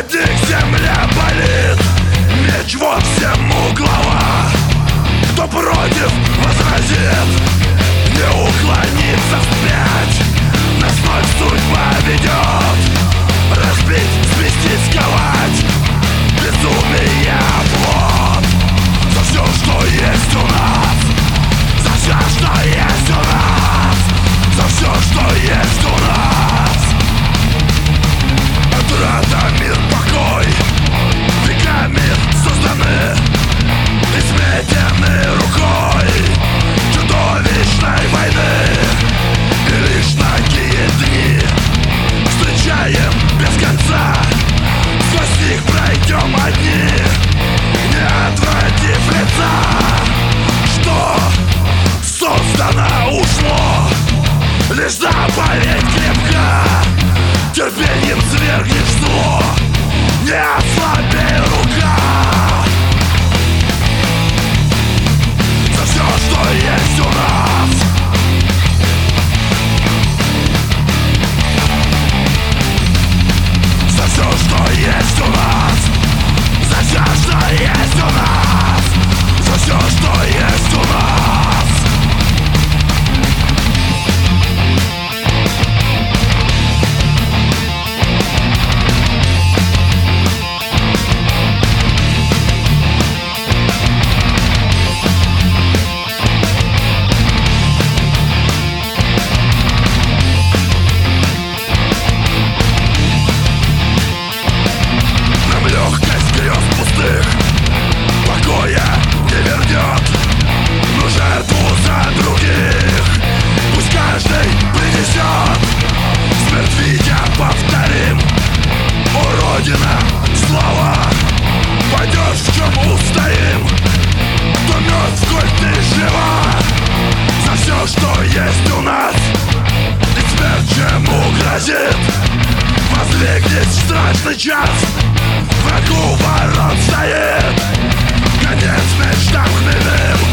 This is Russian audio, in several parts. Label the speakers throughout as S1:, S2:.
S1: от земля болит. Меч во всем углам Терпением свергнет Крикнет страшный час. Врагу ворот стоит Конец мечтам хмельным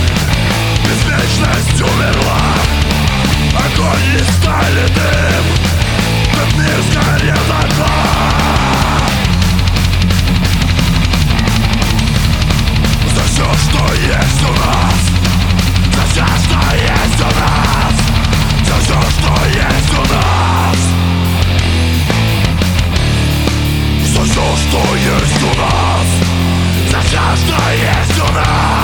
S1: Страшно, есть у нас